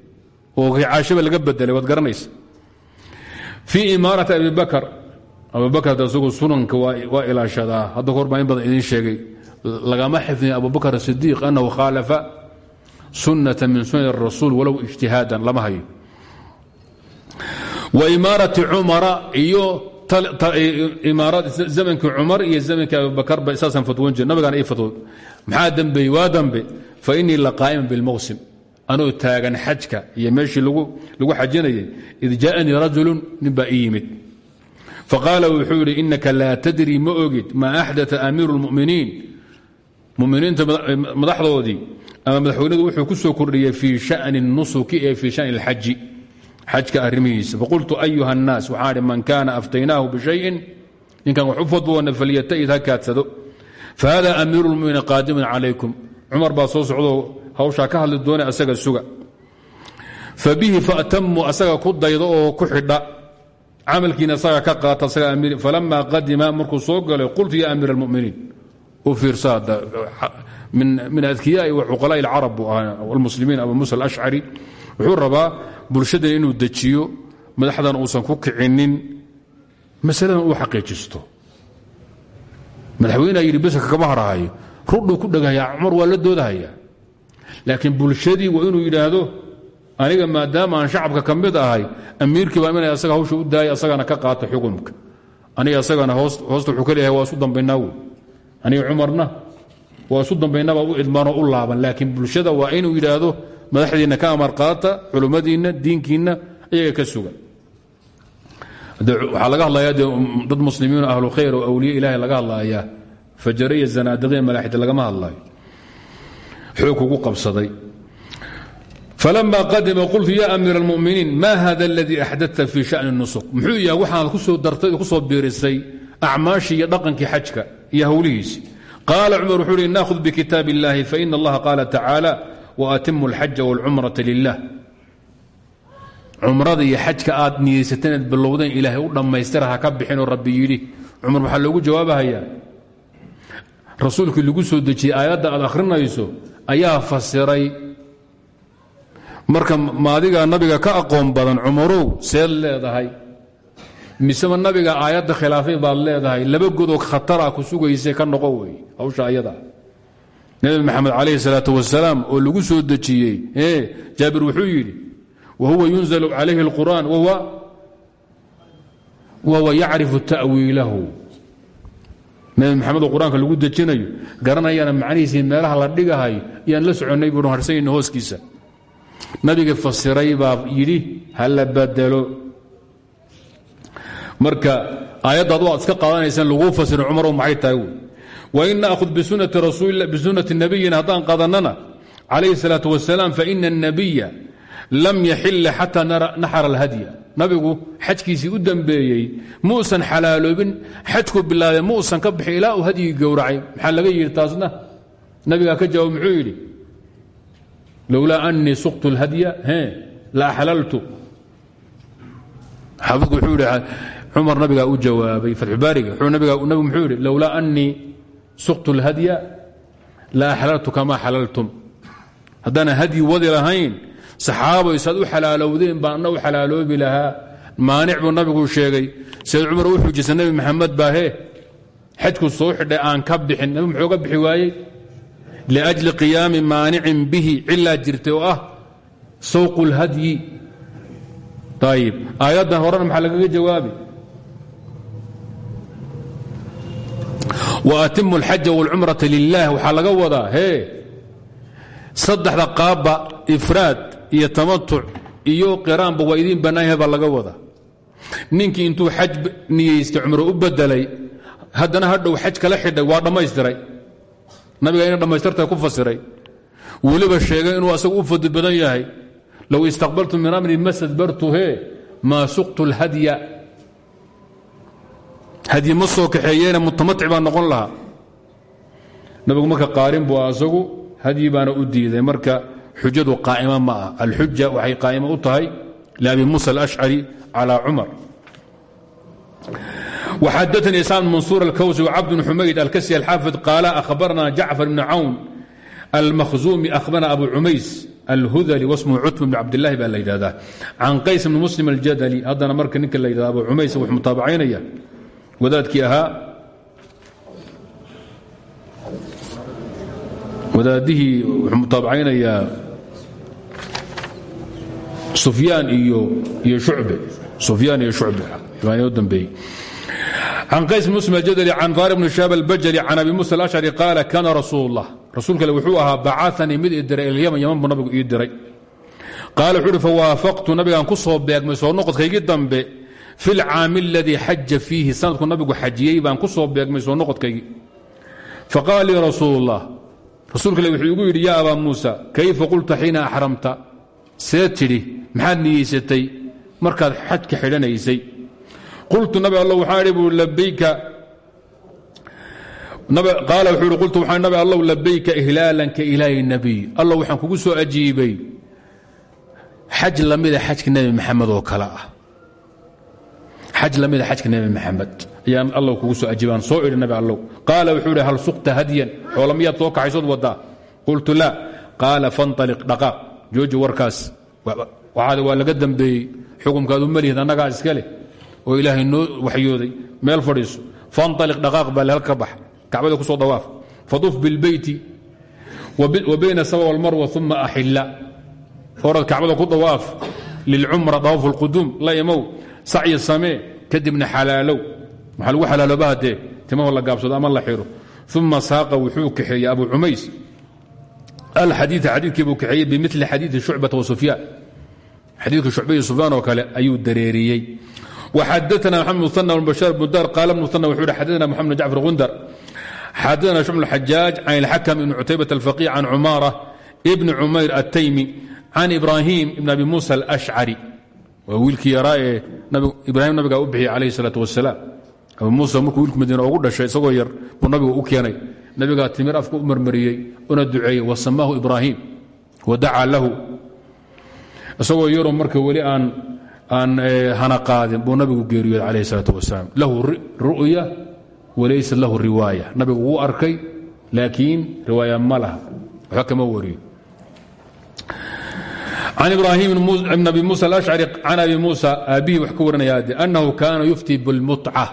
Speaker 1: Oo caashaba laga bedelay waad garanaysa. Fii imaarati abibakar abubakar isagu sunanka waa ilaashadaa hadda hor baa in badan idiin sheegay. Lagama xifdin abubakar sidiiq annahu khaalafa sunnata min sunan rasuul walow ijtihaadan lama hayo. Wa imaarati cumara iyo zamankii cumar iyo zamankii abubakarba saasaan fatwoon jir nabigaana ii fatwo maxaa dambeeyey waa dambe fa innii la qaa'iman bilmawsim anoo taagan xajka iyo meeshii lagu xajinayay id jaaanii rajulu faqaala wuxuu yidhi inaka laa tadri ma ogid maa axdaa amiiru اlmuminiin muminiinta madaxdoodii ama madaxweynadu wuxuu ku soo kordhiyey fii shani nusuki ee fii shani اlxaji xajka arrimihiisa faqultu ayuha الnaas waxaan hi man kaana aftaynaahu bishayin ninkan wax u fadwoona falyata'id ha kaadsado fahada amiiru اlmuminiin qaadiman calaykum cumar baa soo socdoo hawshaa ka hadli doona asaga suga fabihi fatamuu asaga ku daydo oo ku xidha camalkiina asaga ka qaata falama qadima markuu soo galay qultu ya amiir اlmuminiin u fiirsaada min adkiyaai wa cuqalaaءi اlcarab buu ahaa almuslimiin abu musa alashcari wuxuu rabaa bulshadan inuu dejiyo madaxdan uusan ku kicinin masaladan uu xaqiijisto madaxweynea yidhi beska kama harhayo rudhuu ku dhegahaya cumar waa la doodahaya laakiin bulshadii waa inuu yidhaahdo aniga maadaama aan shacabka ka mid ahay amiirkii baa inay asaga hawsha u daaya asagana ka qaata xukumka aniga asagana hoosta wuxuu ka leeyahay waa isu dambaynaa wey aniga cumarna waa isu dambaynabaa u idmaanoo u laaban laakiin bulshada waa inuu yidhaahdo madaxdiinna ka amar qaata culummadiinna diinkiinna iyaga ka sugan. Waxaa laga hadlayaa dee dad muslimiin ahlu khayr oo awliye ilaahay laga hadlayaa fajare iyo zanaadiqiya malaaxida lagama hadlayo xoog kugu qabsaday falama qadima qultu ya amiir اlmuminiin ma hada اladii axdadta fii shani nusuk muxuu yahay waxaad kusoo dartay kusoo biirisay acmaashii iyo dhaqankii xajka iyo howlihiisi qaala cumar wuxuu uhi naahud bikitaab اllahi faina allaha qaala tacaala waatimu اlxaja wاlcumrata lilah cumrada iyo xajka aad niyeysateen aad bilowdeen ilaahay u dhammaystira ha ka bixinoo rabbi yidhi cumar waxaa loogu jawaabahayaa rasuulkii lagu soo dejiyey aayadda aad akhrinayso ayaa fasiray marka maadigaa nabiga ka aqoon badan cumarow seed leedahay. Miseba nabiga aayadda khilaafay baad leedahay laba godoo khatara ku sugayse ka noqo wey hawsha ayada. Nebi maxamed calayhi salaatu wasalaam oo lagu soo dejiyey jaabir wuxuu yidhi wa huwa yunzalu calayhi اlqur'an wahuwa yacrifu ta'wiilahu. Nebi maxamed oo qur'aanka lagu dejinayo garanayana macnihiisii meelaha la dhigahayo iyaan la soconnay buunu harsanyayna hooskiisa nabiga fasiray baa yidhi hala badelo marka aayaddaad waad iska qaadanaysaan laguu fasiro cumarow maxay tahay wy wain naahud bisunnati nabiyina haddaan qaadannana calayhi salaat wasalaam faina اnabiya lam yaxila xataa naxara alhadya. Nabigu xajkiisii u dembeeyey muusan xalaaloobin xajku bilaabee muusan ka bixi ilaa uu gowracay. Maxaa laga yidhi taasna? Ka jawaab muxuu yidhi lowlaa anii suqtu اlhadya la axlaltu xaafidku wuxuu yidhi cumar nabigaa u jawaabay fatxubaariga nabigu muxuu yidhi lowlaa anii suqtu اlhadya la axlaltu kama xalaltum haddaanan hadyi wadi lahayn saxaabay saad u xalaalowdeen baan anna u xalaaloobi lahaa maanic buu nabigu sheegay sayd cumar u xujisa nebi maxamed baa he xajku soo xidhay aan ka liajli qiyaami maanicin bihi cilaa jirtay oo ah sawqu اlhadyi ayib aayaddan horena maxaa lagaga jawaabi waatimu اlxaja wاlcumrata lilah waxaa laga wadaa hee saddexda qaabba ifraad iyo tamatuc iyo qiraanba waa idiin bannaanyahay baa laga wadaa ninkii intuu xaj niyeystay cumro u bedelay haddana hadhow xaj kala xidhay waa dhammaystiray nabiga ina dhammaystirta ku fasiray. Weliba sheegay inuu asagu u fadli badan yahay. Low istaqbaltu min amri ma stadbartuhe maa suqtu اlhadya hadyi ma soo kaxeeyeene mutamatic baa noqon lahaa. Nabigu marka qaarin buu asagu hadyi baana u diiday. Marka xujadu qaa'ima ma ah alxuja waxay qaa'imo u tahay. Liabi muusa alashcari calى cumar وxadثnي إسام منصور الكوسي وcبد بن حmayd الكسي الxاaفظ قال أخبرنا جعفر بن عون المkhزومي أخبرنا أبو عmays الhudلي واسمه cتم بن cabdاللahi baa la yidhahdaa can qays بن mسلم الjadلي haddana marka ninka la yidhahda abu cumays wux mutaabacaynaya wadaadkii ahaa wadaadihii wuxuu mutaabacaynayaa sufyaan iyo iyo shucbe sufyaan iyo shucbe baa inoo dambeeyey can qays bn muslim aljadli can faar bn shaab albajali can abi musa alashcari qaala kaana rasuul اllah rasuulka ale wuxuu ahaa bacanii mid ii diray ilyaman yaman buu nabigu ii diray qaala wuxuu uhi fawaafaqtu nabigaan ku soo beegmay soo noqodkaygii dambe fi lcaami aladii xaja fiihi sanadku nabigu xajiyey baan ku soo beegmay soo noqodkaygii faqaala lii rasuul اllah rasuulka ale wuxuu igu yidhi yaa abaa muusa kayfa qulta xiina axramta see tidhi maxaad niyeysatay markaad xajka xidhanaysay qultu nabi all waxaa idhi bui labayka qaala wuxuu ihi qultu waxaa nabi allow labayka ihlaalan ka ilaahi nabiy allah waxaan kugu soo ajiibay xaj lamida xajka nebi maxamed oo kale ah xaj lamida xajka nebi maxamed ayaan allah kugu soo ajiibaan soo idhi nabi allow qaala wuxuu ihi hal suqta hadyan xoola miyaad soo kaxaysood wadaa qultu laa qaala fanطaliq oo ilaahay noo waxyooday meel fadhiiso. Fanطaliq dhaqaaq baa le halka bax. Kacbada ku soo dawaaf. Faduf bilbeyti wa bayna saba walmarwa uma axilla orad kacbada ku dawaaf. Lilcumra dawaafu اlquduum la imow. Sacyi samee kadibna xalaalow. Maxaa lagu xalaaloobaha dee timaho la gaabsado ama la xiro. Uma saaqa wuxuu kaxeeyey abu cumays. Alxadiia xadiikii buu kaxeeyey bimili xadiii shucbata iyo sufyaan وxadثna mحamed مثنى بن bشhاaر بن dar qال مثنى wxuu hi xadثna محamed جعفر غندر xadثna شعب الحجاaج عن الحكم بن cتيبة الفقيه عن cماaرة بن عmayر التyمي عن إبراهيم بن أبي موسى الأشعري waa wiilkii yaraa ee ibrahim nabiga u bixiyey calayh الصلاaة وaسلام abu muuse markuu wiilku madiina ugu dhashay isagoo yar buu nabigu u keenay nabigaa timir afka u marmariyey una duceeyey وasamaahu إbrahim وdacaa lahu isagoo yaroo marka weli aan aan eh, hana qaadin. Buu nabigu geeriyooday calayh salaatu wasalaam. Lahu ru'ya walaysa lahu riwaaya. Nabigu wuu arkay laakiin riwaaya ma laha. Waxba kama wariyo can ibraahim bn abi muusa alashcari can abi muusa aabbihi wax ka warinaya annahu kaana yuftii bilmuca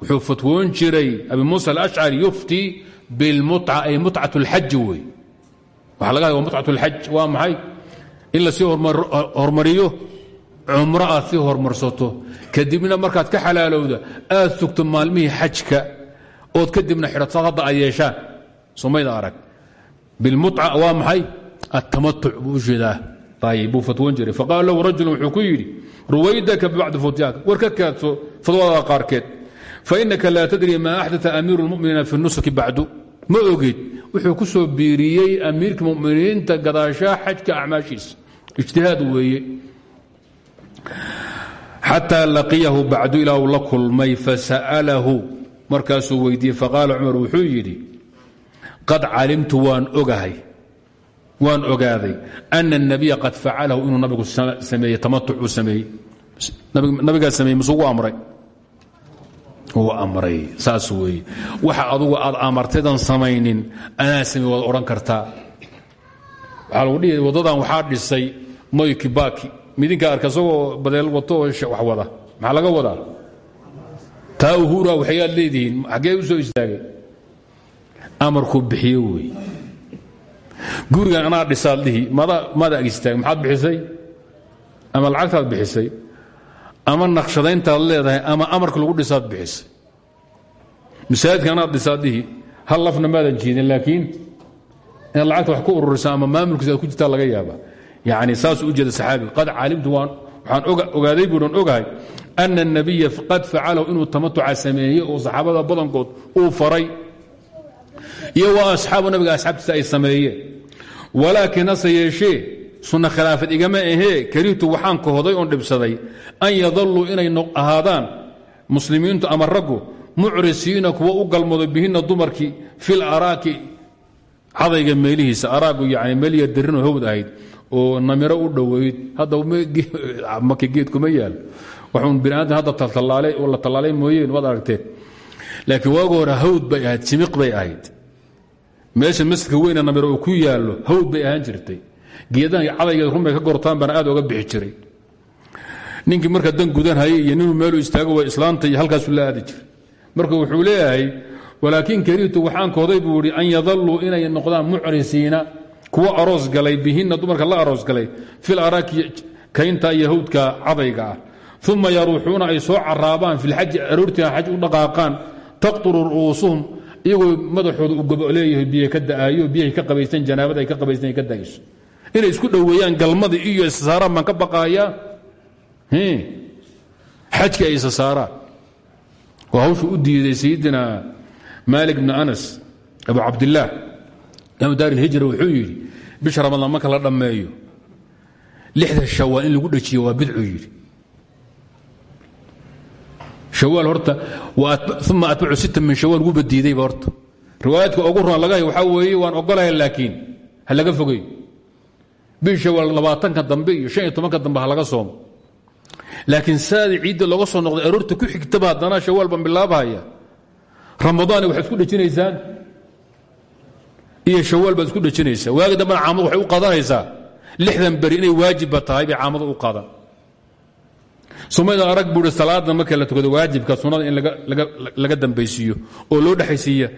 Speaker 1: wuxuu fatwoon jiray abi muusa alashcari yuftii bilmuca ay mutcat اlxaji wey. Waxaa laga hada mucat اlxaj waa maxay? In la sii hormariyo cumro aad sii hormarsato kadibna markaad ka xalaalowda aad sugto maalmihii xajka ood kadibna xidhatad hadda ay yeeshaan. Somayda arag bilmuca waa maxay? Atamatuc buu u jeedaa. Buu fatwoon jiray. Faqaala lahu rajulu wuxuu ku yidhi ruwaydaka bibacdi futyaaka war ka kaadso fadwada qaarkeed. Fainaka laa tadri maa axdaa amiiru اlmuminiina fi nusuki bacdu. Ma ogid wuxuu ku soo biiriyey amiirka muminiinta gadaashaa xajka acmaashiisa ijtihaad weeye xatى laqiyahu bacdu ilaa uu la kulmay fasa'alahu markaasuu weydiiyey faqaala cumar wuxuu yidhi qad calimtu waan ogahay waan ogaaday ana الnabiya qad facalahu inuu nabigu sameeyey tamatuc uu sameeyey nabigaa sameeyey masugu amray uu amray saas weeye waxa adugu aad amartaydan samaynin anaa samey waad odhan kartaa waxaa lagu dhihi waddadan waxaa dhisay moyki baki midinka arka badeel wato wax wada. Maxaa laga wadaa? Taa uhura waxyaad leedihiin xaggee u soo istaagay? Amarkuu bixiye wey. Gurigan anaa dhisaad dhihi maada ag istaagay? Maxaad bixisay? Ama lacagtaad bixisay? Ama naqshadayntaad leedahay? Ama amarka lagu dhisaad bixisay? Masaajidka anaad dhisaad dhihi hal lafna maadan jiidin laakiin inaad lacagta wax ku ururisa ama maamulkiisa ku jirtaa laga yaaba yani saasuu u jeeda saxaabiga qad calimtu waxaan ogaaday buuhan ogahay ana الnabiya qad facalahu inuu tamatuca sameeyey oo saxaabada badankood uu faray. Iyo wa asxaabu nabiga asxaabtiisa ay sameeyeen. Walaakiin hase yeeshee sunna khilaafad igama ahee karihtu waxaan kahoday oon dhibsaday an yadalluu inay ahaadaan muslimiintu ama raggu mucrisiina kuwa u galmado bihinna dumarkii fi laraaki cadayga meelihiisa araagu yani oo namiro u dhoweyd. Hadda maka geed kuma yaal. Waxuun biniaadam hadda la tallaalay mooyeen waad aragteen. Laakiin waagu hore hawd bay ahayd simiq bay ahayd. Meesha masjidka weyne namiro ku yaallo hawd bay ahaan jirtay. Geedaha cadaygeed runbay ka gortaan baana aad bixi jiray. Ninkii marka dan gudanhayay iyo ninuu meelu istaago waa islaanta iyo halkaasuu la jiray. Marka wuxuu leeyahay walaakin karitu waxaan kooday buu an yadalluu inay noqdaan mucrisiina kuwa aroos galay bihinna dumarka la aroos galay fil araaki kaynta iyo hawdka cadayga ah. Uma yaruuxuuna ay soo caraabaan filxaji aroortiina xaj u dhaqaaqaan taqturu ru'uusuhum iyagoo madaxooda uu gobo leeyahay biyo ka da'aayo biyahay ka qabaysteen janaabada ay ka qabaysteen ay ka da'ayso. Inay isku dhoweeyaan galmada iyo isasaaraan baan ka baqaayaa xajka ay isasaaraan oo hawshu u diiday sayidina maalik bn anas abu cabdilaah imaam daar ilhijra wuxuu yidhi bisha ramadaan marka la dhammeeyo lixda shawaal in lagu dhajiyo waa bidcuu yidhi. Hawaal horta uma atbacu sita min shawaal wuuba diidayba horta. Riwaayaadka ugu runa laga hay waxaa weeye waan ogolaya laakiin ha laga fogey bil shawaal labaatanka dambe iyo shan iyo tobanka dambe ha laga soomo. Saadii ciidda looga soo noqday aroorta ku xigtaba haddana shawaal baan bilaabahaya ramadaan waxaad isku dhejinaysaan iyo shawaal baad isku dhejinaysaa waagi dambena caamadu waxay u qadanaysaa lixdan beri inay waajibba tahay bay caamadu u qadan sumayda arag buui salaada marka la tukado waajibka sunada in laga dambaysiiyo oo loo dhexaysiiya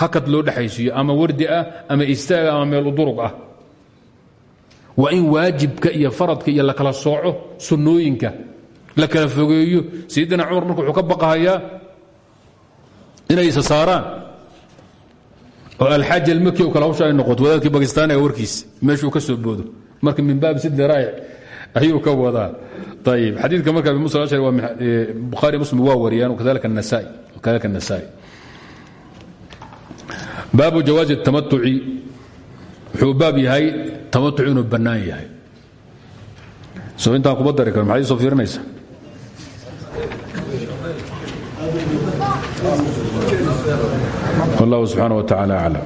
Speaker 1: hakad loo dhexaysiiyo ama wardi ah ama istaaga ama meel udurug ah. Waa in waajibka iyo faradka iyo la kala sooco sunnooyinka la kala fogeeyo. Sayidina cumar marka ka baqahayaa inay isa saaraan oo alxaaj almaki o kale hawsha ay noqoto wadaadkii bakistaan ee warkiisa meeshuu ka soo boodo. Marka min baabi sid daraa'ic ayuu ka wadaa. Ayib xadiidka marka abi musa ashari waa bukhaari muslim waa wariyaan wakadalika anasaa'i wakadalika anasaa'i baabu jawaazi tamatuci wuxuu baab yahay tamatuc inuu bannaan yahay. Soo intaan kuma dari karo maxaad isoo fiirinaysaa? wallahu subxaana wa tacala aclam